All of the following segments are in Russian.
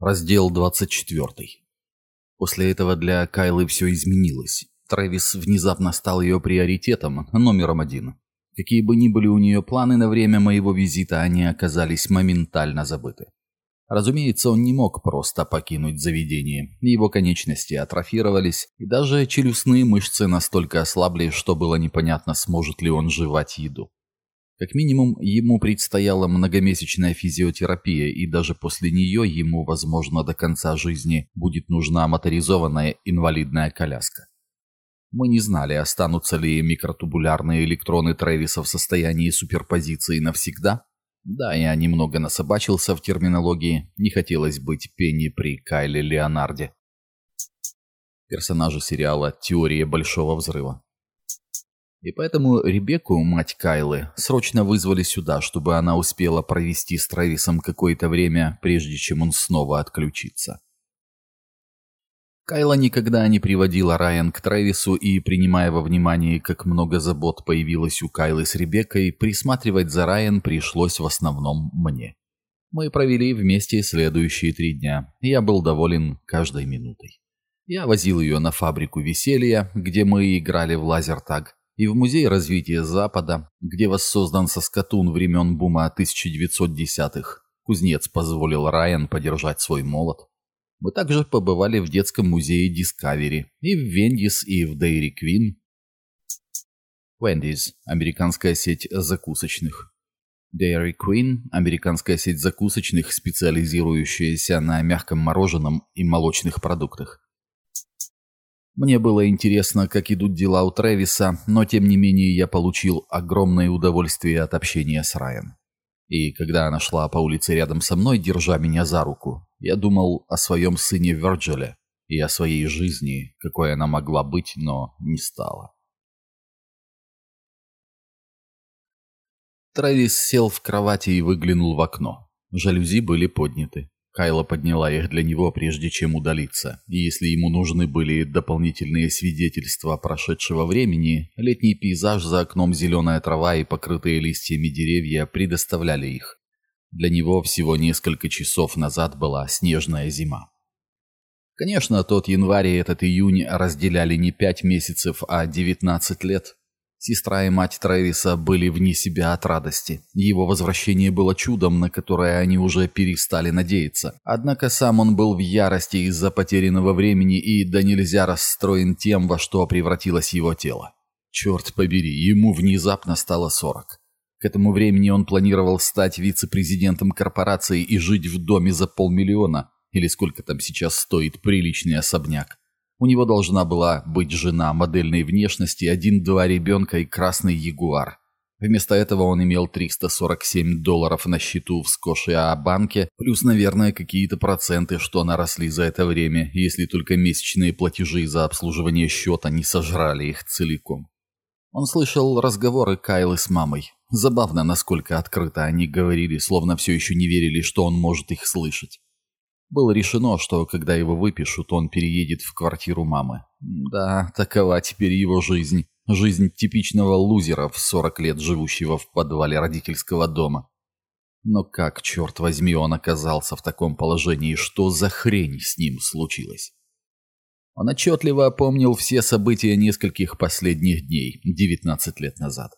Раздел 24. После этого для Кайлы все изменилось. Трэвис внезапно стал ее приоритетом, номером один. Какие бы ни были у нее планы на время моего визита, они оказались моментально забыты. Разумеется, он не мог просто покинуть заведение. Его конечности атрофировались, и даже челюстные мышцы настолько ослабли, что было непонятно, сможет ли он жевать еду. Как минимум, ему предстояла многомесячная физиотерапия, и даже после нее ему, возможно, до конца жизни будет нужна моторизованная инвалидная коляска. Мы не знали, останутся ли микротубулярные электроны Трэвиса в состоянии суперпозиции навсегда. Да, я немного насобачился в терминологии, не хотелось быть Пенни при Кайле Леонарде. Персонажи сериала «Теория большого взрыва». И поэтому Ребекку, мать Кайлы, срочно вызвали сюда, чтобы она успела провести с Трэвисом какое-то время, прежде чем он снова отключится. Кайла никогда не приводила Райан к Трэвису и, принимая во внимание, как много забот появилось у Кайлы с Ребеккой, присматривать за Райан пришлось в основном мне. Мы провели вместе следующие три дня, я был доволен каждой минутой. Я возил ее на фабрику веселья, где мы играли в лазертаг, и в Музей развития Запада, где воссоздан соскотун времен бума 1910-х. Кузнец позволил Райан подержать свой молот. Мы также побывали в детском музее Discovery и в Вендис, и в Dairy Queen. Wendy's – американская сеть закусочных. Dairy Queen – американская сеть закусочных, специализирующаяся на мягком мороженом и молочных продуктах. Мне было интересно, как идут дела у Трэвиса, но тем не менее я получил огромное удовольствие от общения с Райан. И когда она шла по улице рядом со мной, держа меня за руку, я думал о своем сыне Вирджиле и о своей жизни, какой она могла быть, но не стала. Трэвис сел в кровати и выглянул в окно. Жалюзи были подняты. Кайла подняла их для него, прежде чем удалиться, и если ему нужны были дополнительные свидетельства прошедшего времени, летний пейзаж за окном зеленая трава и покрытые листьями деревья предоставляли их. Для него всего несколько часов назад была снежная зима. Конечно, тот январь и этот июнь разделяли не пять месяцев, а девятнадцать лет. Сестра и мать Трэвиса были вне себя от радости. Его возвращение было чудом, на которое они уже перестали надеяться. Однако сам он был в ярости из-за потерянного времени и да нельзя расстроен тем, во что превратилось его тело. Черт побери, ему внезапно стало сорок. К этому времени он планировал стать вице-президентом корпорации и жить в доме за полмиллиона, или сколько там сейчас стоит приличный особняк. У него должна была быть жена модельной внешности, один-два ребенка и красный ягуар. Вместо этого он имел 347 долларов на счету в Скошиа-банке, плюс, наверное, какие-то проценты, что наросли за это время, если только месячные платежи за обслуживание счета не сожрали их целиком. Он слышал разговоры Кайлы с мамой. Забавно, насколько открыто они говорили, словно все еще не верили, что он может их слышать. Было решено, что когда его выпишут, он переедет в квартиру мамы. Да, такова теперь его жизнь. Жизнь типичного лузера в 40 лет, живущего в подвале родительского дома. Но как, черт возьми, он оказался в таком положении, что за хрень с ним случилось? Он отчетливо помнил все события нескольких последних дней, 19 лет назад.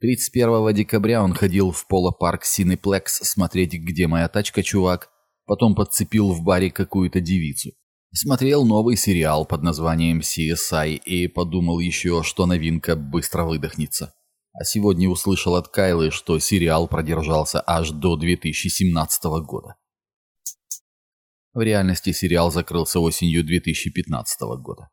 31 декабря он ходил в полопарк Синеплекс смотреть «Где моя тачка, чувак?», Потом подцепил в баре какую-то девицу. Смотрел новый сериал под названием CSI и подумал еще, что новинка быстро выдохнется. А сегодня услышал от Кайлы, что сериал продержался аж до 2017 года. В реальности сериал закрылся осенью 2015 года.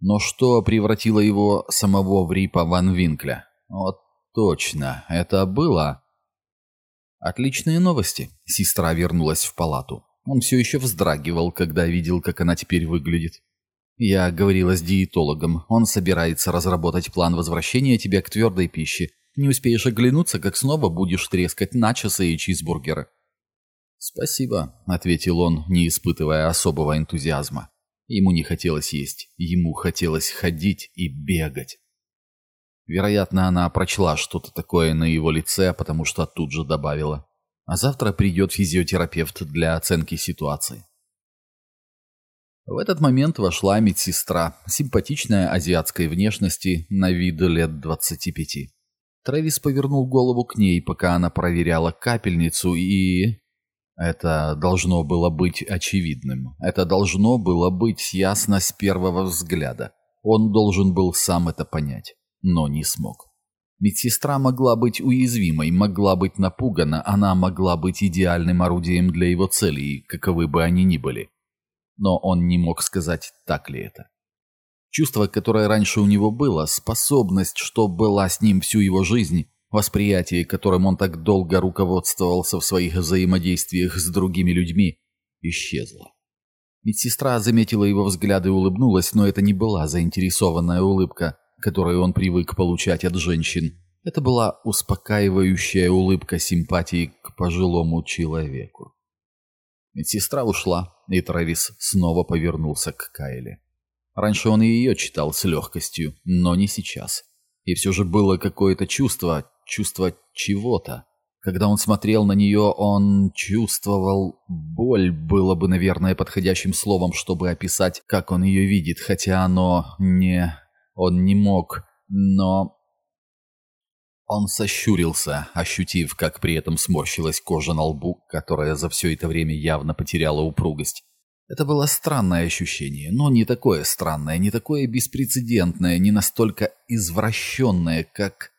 Но что превратило его самого в Рипа Ван Винкля? Вот точно, это было Отличные новости. Сестра вернулась в палату. Он все еще вздрагивал, когда видел, как она теперь выглядит. Я говорила с диетологом. Он собирается разработать план возвращения тебя к твердой пище. Не успеешь оглянуться, как снова будешь трескать начосы и чизбургеры. «Спасибо», — ответил он, не испытывая особого энтузиазма. Ему не хотелось есть, ему хотелось ходить и бегать. Вероятно, она прочла что-то такое на его лице, потому что тут же добавила. А завтра придет физиотерапевт для оценки ситуации. В этот момент вошла медсестра, симпатичная азиатской внешности, на вид лет 25. Трэвис повернул голову к ней, пока она проверяла капельницу, и... Это должно было быть очевидным. Это должно было быть ясно с первого взгляда. Он должен был сам это понять, но не смог. Медсестра могла быть уязвимой, могла быть напугана, она могла быть идеальным орудием для его целей, каковы бы они ни были но он не мог сказать, так ли это. Чувство, которое раньше у него было, способность, что была с ним всю его жизнь, восприятие, которым он так долго руководствовался в своих взаимодействиях с другими людьми, исчезло. Медсестра заметила его взгляд и улыбнулась, но это не была заинтересованная улыбка, которую он привык получать от женщин. Это была успокаивающая улыбка симпатии к пожилому человеку. Медсестра ушла, и Трэвис снова повернулся к Кайле. Раньше он и ее читал с легкостью, но не сейчас. И все же было какое-то чувство, чувство чего-то. Когда он смотрел на нее, он чувствовал... Боль было бы, наверное, подходящим словом, чтобы описать, как он ее видит, хотя оно не... Он не мог, но он сощурился, ощутив, как при этом сморщилась кожа на лбу, которая за все это время явно потеряла упругость. Это было странное ощущение, но не такое странное, не такое беспрецедентное, не настолько извращенное, как...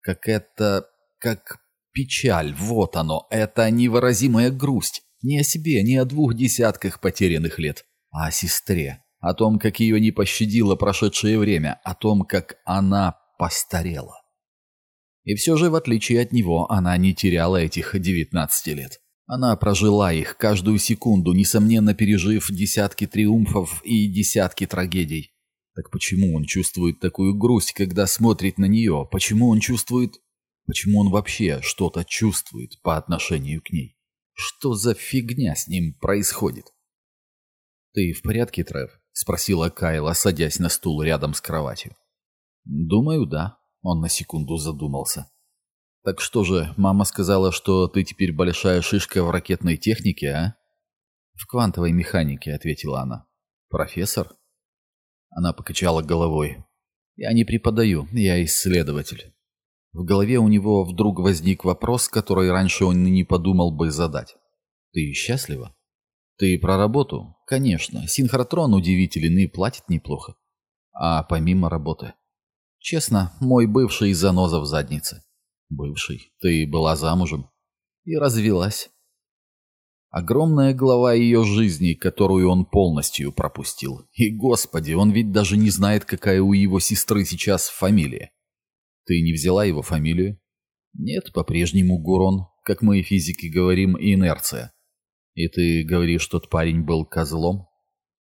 как это... как печаль, вот оно, это невыразимая грусть. Не о себе, не о двух десятках потерянных лет, а о сестре, о том, как ее не пощадило прошедшее время, о том, как она постарела. И все же, в отличие от него, она не теряла этих 19 лет. Она прожила их каждую секунду, несомненно пережив десятки триумфов и десятки трагедий. Так почему он чувствует такую грусть, когда смотрит на нее? Почему он чувствует... Почему он вообще что-то чувствует по отношению к ней? Что за фигня с ним происходит? «Ты в порядке, Трев?» — спросила Кайла, садясь на стул рядом с кроватью. «Думаю, да», он на секунду задумался. «Так что же, мама сказала, что ты теперь большая шишка в ракетной технике, а?» «В квантовой механике», — ответила она. «Профессор?» Она покачала головой. «Я не преподаю, я исследователь». В голове у него вдруг возник вопрос, который раньше он не подумал бы задать. «Ты счастлива?» «Ты про работу?» «Конечно. Синхротрон удивителен и платит неплохо. А помимо работы?» Честно, мой бывший заноза в заднице. Бывший, ты была замужем. И развелась. Огромная глава ее жизни, которую он полностью пропустил. И, господи, он ведь даже не знает, какая у его сестры сейчас фамилия. Ты не взяла его фамилию? Нет, по-прежнему Гурон. Как мы физики говорим, инерция. И ты говоришь, тот парень был козлом?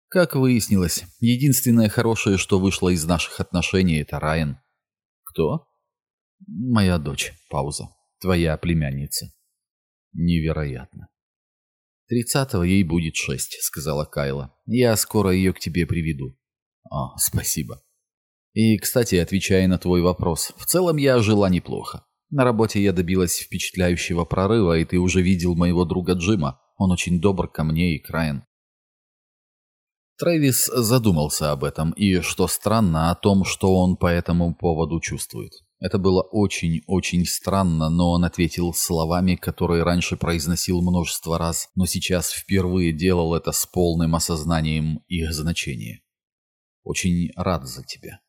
Как выяснилось, единственное хорошее, что вышло из наших отношений, это Райан. Кто? Моя дочь. Пауза. Твоя племянница. Невероятно. Тридцатого ей будет шесть, сказала Кайла. Я скоро ее к тебе приведу. О, спасибо. И, кстати, отвечая на твой вопрос, в целом я жила неплохо. На работе я добилась впечатляющего прорыва, и ты уже видел моего друга Джима. Он очень добр ко мне и к Райан. Трэвис задумался об этом и, что странно, о том, что он по этому поводу чувствует. Это было очень-очень странно, но он ответил словами, которые раньше произносил множество раз, но сейчас впервые делал это с полным осознанием их значения. «Очень рад за тебя».